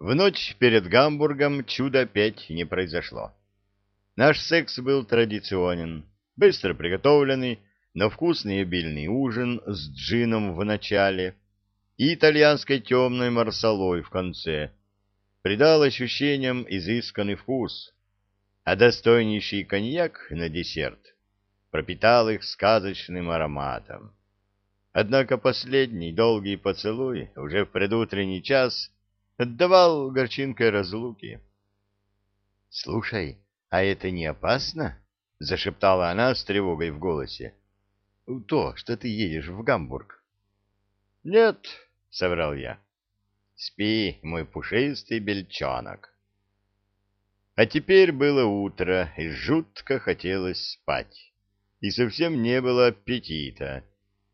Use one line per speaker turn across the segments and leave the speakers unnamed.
В ночь перед Гамбургом чудо опять не произошло. Наш секс был традиционен, быстро приготовленный, но вкусный и обильный ужин с джином в начале и итальянской темной марсалой в конце придал ощущениям изысканный вкус, а достойнейший коньяк на десерт пропитал их сказочным ароматом. Однако последний долгий поцелуй уже в предутренний час отдавал горчинкой разлуки. — Слушай, а это не опасно? — зашептала она с тревогой в голосе. — То, что ты едешь в Гамбург. — Нет, — соврал я. — Спи, мой пушистый бельчонок. А теперь было утро, и жутко хотелось спать. И совсем не было аппетита,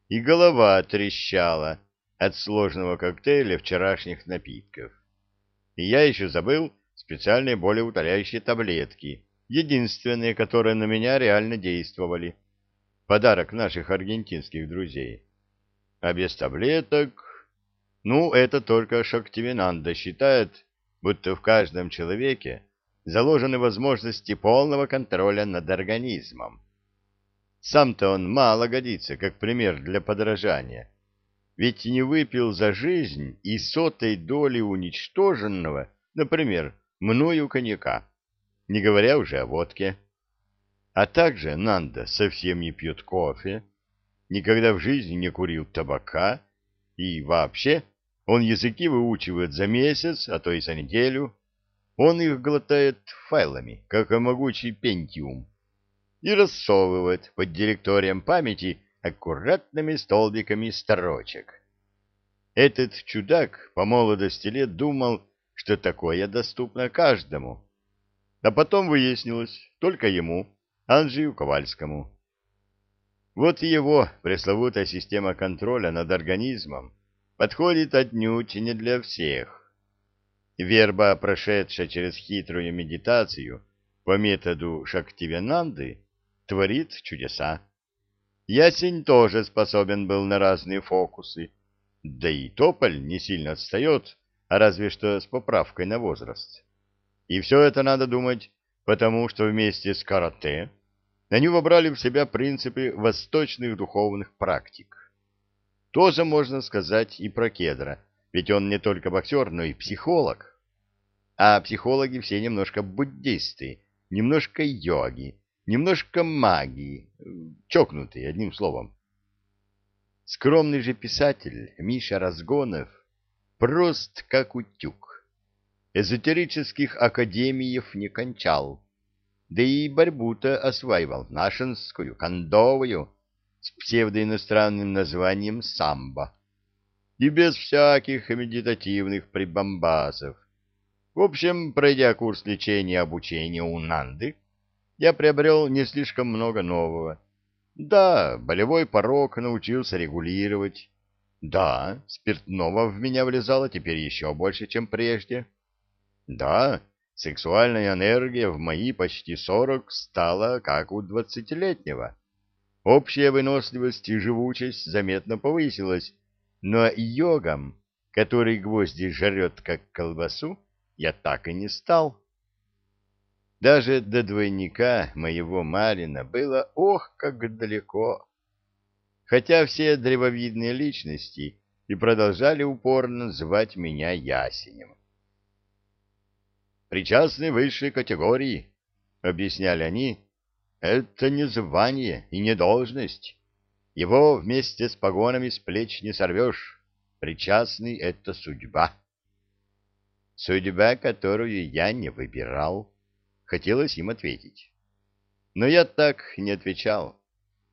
и голова трещала, от сложного коктейля вчерашних напитков. И я еще забыл специальные болеутоляющие таблетки, единственные, которые на меня реально действовали. Подарок наших аргентинских друзей. А без таблеток... Ну, это только Шактивинанда считает, будто в каждом человеке заложены возможности полного контроля над организмом. Сам-то он мало годится, как пример для подражания ведь не выпил за жизнь и сотой доли уничтоженного, например, мною коньяка, не говоря уже о водке. А также Нанда совсем не пьет кофе, никогда в жизни не курил табака, и вообще он языки выучивает за месяц, а то и за неделю. Он их глотает файлами, как могучий пентиум, и рассовывает под директорием памяти аккуратными столбиками строчек. Этот чудак по молодости лет думал, что такое доступно каждому. А потом выяснилось, только ему, Анжию Ковальскому. Вот его пресловутая система контроля над организмом подходит отнюдь не для всех. Верба, прошедшая через хитрую медитацию по методу Шактивенанды, творит чудеса. Ясень тоже способен был на разные фокусы. Да и тополь не сильно отстает, разве что с поправкой на возраст. И все это надо думать, потому что вместе с карате они вобрали в себя принципы восточных духовных практик. Тоже можно сказать и про кедра, ведь он не только боксер, но и психолог. А психологи все немножко буддисты, немножко йоги, немножко магии, чокнутый, одним словом. Скромный же писатель Миша Разгонов прост как утюг. Эзотерических академиев не кончал, да и борьбу-то осваивал нашинскую, кондовую, с псевдоиностранным названием самбо, и без всяких медитативных прибамбасов. В общем, пройдя курс лечения и обучения у Нанды, я приобрел не слишком много нового. Да, болевой порог научился регулировать. Да, спиртного в меня влезало теперь еще больше, чем прежде. Да, сексуальная энергия в мои почти сорок стала как у двадцатилетнего. Общая выносливость и живучесть заметно повысилась, но йогом, который гвозди жрет как колбасу, я так и не стал. Даже до двойника моего Марина было ох, как далеко. Хотя все древовидные личности и продолжали упорно звать меня Ясенем. «Причастны высшей категории», — объясняли они, — «это не звание и не должность. Его вместе с погонами с плеч не сорвешь. Причастный — это судьба». Судьба, которую я не выбирал хотелось им ответить. Но я так не отвечал,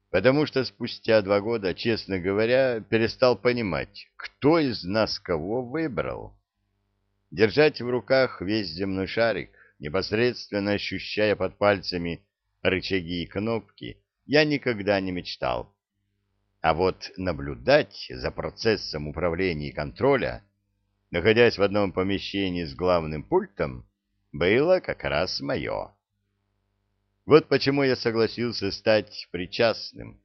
потому что спустя два года, честно говоря, перестал понимать, кто из нас кого выбрал. Держать в руках весь земной шарик, непосредственно ощущая под пальцами рычаги и кнопки, я никогда не мечтал. А вот наблюдать за процессом управления и контроля, находясь в одном помещении с главным пультом, было как раз мое. Вот почему я согласился стать причастным,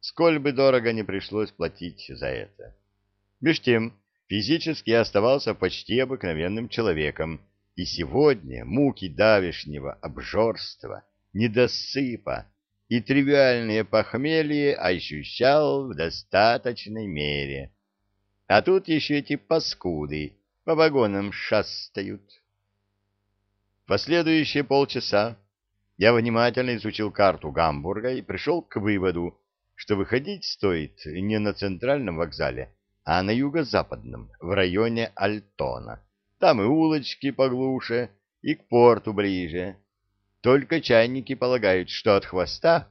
сколь бы дорого не пришлось платить за это. Меж тем, Физически я оставался почти обыкновенным человеком, и сегодня муки давешнего обжорства, недосыпа и тривиальное похмелье ощущал в достаточной мере. А тут еще эти паскуды по вагонам шастают. Последующие полчаса я внимательно изучил карту Гамбурга и пришел к выводу, что выходить стоит не на центральном вокзале, а на юго-западном, в районе Альтона. Там и улочки поглуше, и к порту ближе. Только чайники полагают, что от хвоста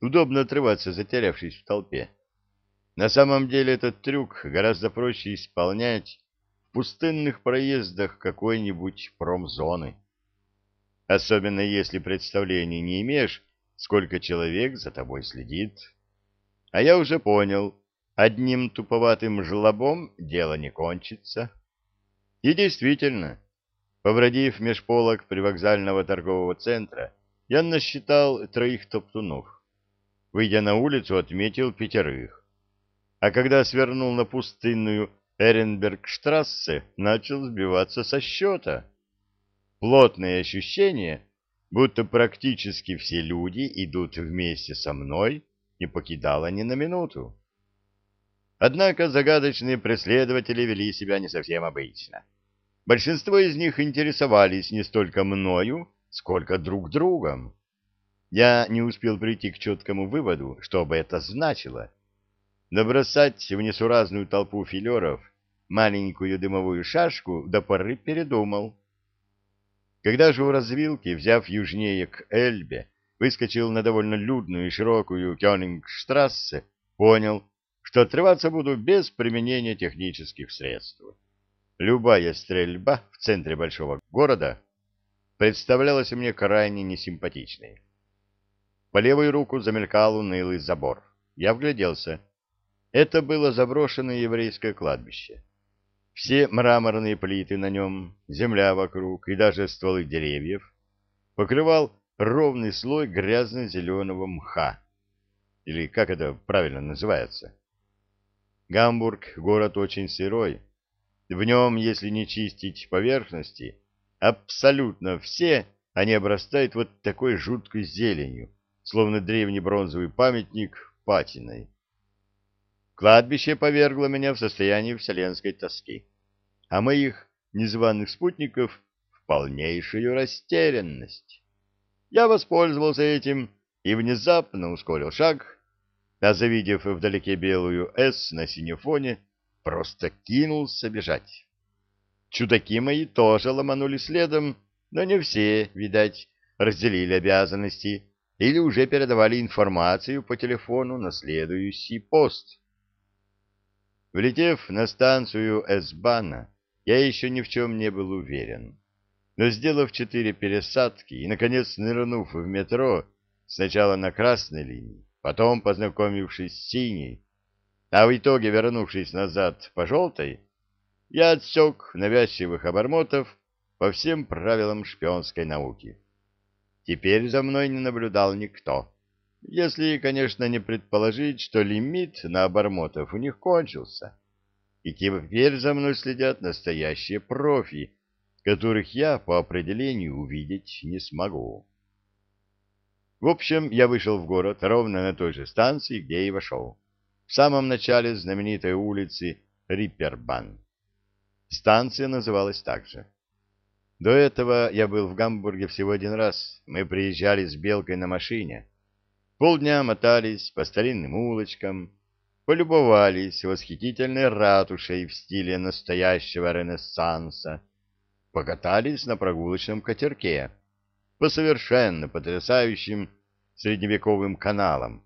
удобно отрываться, затерявшись в толпе. На самом деле этот трюк гораздо проще исполнять в пустынных проездах какой-нибудь промзоны. Особенно если представления не имеешь, сколько человек за тобой следит. А я уже понял, одним туповатым жлобом дело не кончится. И действительно, побродив меж полок привокзального торгового центра, я насчитал троих топтунов. Выйдя на улицу, отметил пятерых. А когда свернул на пустынную Эренбергштрассе, начал сбиваться со счета. Плотное ощущение, будто практически все люди идут вместе со мной, не покидало ни на минуту. Однако загадочные преследователи вели себя не совсем обычно. Большинство из них интересовались не столько мною, сколько друг другом. Я не успел прийти к четкому выводу, что бы это значило. Набросать в несуразную толпу филеров маленькую дымовую шашку до поры передумал. Когда же у развилки, взяв южнее к Эльбе, выскочил на довольно людную и широкую Кёнингштрассе, понял, что отрываться буду без применения технических средств. Любая стрельба в центре большого города представлялась мне крайне несимпатичной. По левую руку замелькал унылый забор. Я вгляделся. Это было заброшенное еврейское кладбище. Все мраморные плиты на нем, земля вокруг и даже стволы деревьев покрывал ровный слой грязно-зеленого мха. Или как это правильно называется? Гамбург — город очень сырой, в нем, если не чистить поверхности, абсолютно все они обрастают вот такой жуткой зеленью, словно древний бронзовый памятник патиной. Кладбище повергло меня в состояние вселенской тоски, а моих незваных спутников в полнейшую растерянность. Я воспользовался этим и внезапно ускорил шаг, а завидев вдалеке белую «С» на синем фоне, просто кинулся бежать. Чудаки мои тоже ломанули следом, но не все, видать, разделили обязанности или уже передавали информацию по телефону на следующий пост. Влетев на станцию Эсбана, я еще ни в чем не был уверен. Но, сделав четыре пересадки и, наконец, нырнув в метро, сначала на красной линии, потом познакомившись с синей, а в итоге, вернувшись назад по желтой, я отсек навязчивых обормотов по всем правилам шпионской науки. Теперь за мной не наблюдал никто, если, конечно, не предположить, что лимит на обормотов у них кончился. И теперь за мной следят настоящие профи, которых я по определению увидеть не смогу. В общем, я вышел в город ровно на той же станции, где и вошел в самом начале знаменитой улицы Риппербан. Станция называлась так же. До этого я был в Гамбурге всего один раз. Мы приезжали с Белкой на машине. Полдня мотались по старинным улочкам, полюбовались восхитительной ратушей в стиле настоящего ренессанса, покатались на прогулочном катерке по совершенно потрясающим средневековым каналам,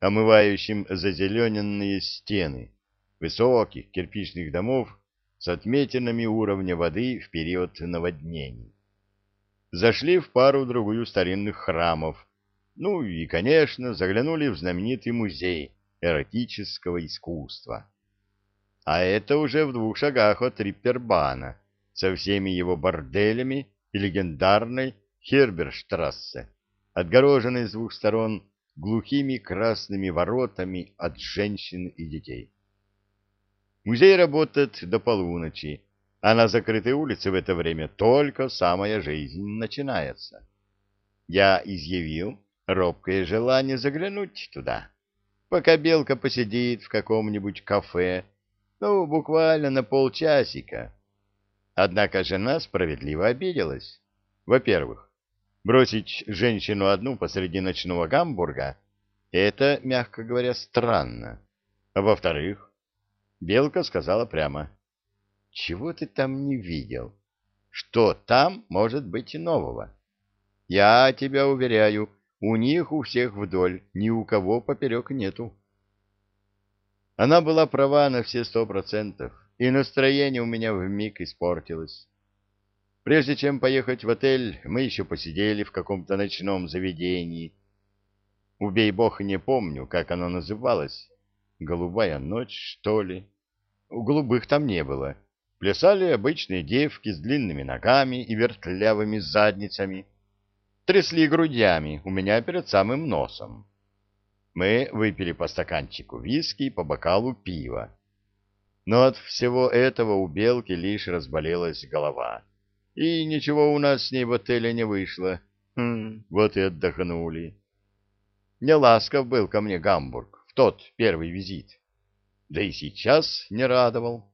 омывающим зазелененные стены высоких кирпичных домов с отметинами уровня воды в период наводнений. Зашли в пару-другую старинных храмов, ну и, конечно, заглянули в знаменитый музей эротического искусства. А это уже в двух шагах от Риппербана, со всеми его борделями и легендарной Херберштрассе, отгороженной с двух сторон глухими красными воротами от женщин и детей. Музей работает до полуночи, а на закрытой улице в это время только самая жизнь начинается. Я изъявил робкое желание заглянуть туда, пока Белка посидит в каком-нибудь кафе, ну, буквально на полчасика. Однако жена справедливо обиделась. Во-первых, бросить женщину одну посреди ночного Гамбурга — это, мягко говоря, странно. А во-вторых, Белка сказала прямо, «Чего ты там не видел? Что там может быть нового? Я тебя уверяю, у них у всех вдоль, ни у кого поперек нету». Она была права на все сто процентов, и настроение у меня вмиг испортилось. Прежде чем поехать в отель, мы еще посидели в каком-то ночном заведении. Убей бог, не помню, как оно называлось. Голубая ночь, что ли? У голубых там не было. Плясали обычные девки с длинными ногами и вертлявыми задницами. Трясли грудями у меня перед самым носом. Мы выпили по стаканчику виски и по бокалу пива. Но от всего этого у Белки лишь разболелась голова. И ничего у нас с ней в отеле не вышло. Хм, вот и отдохнули. Не ласков был ко мне Гамбург в тот первый визит. Да и сейчас не радовал.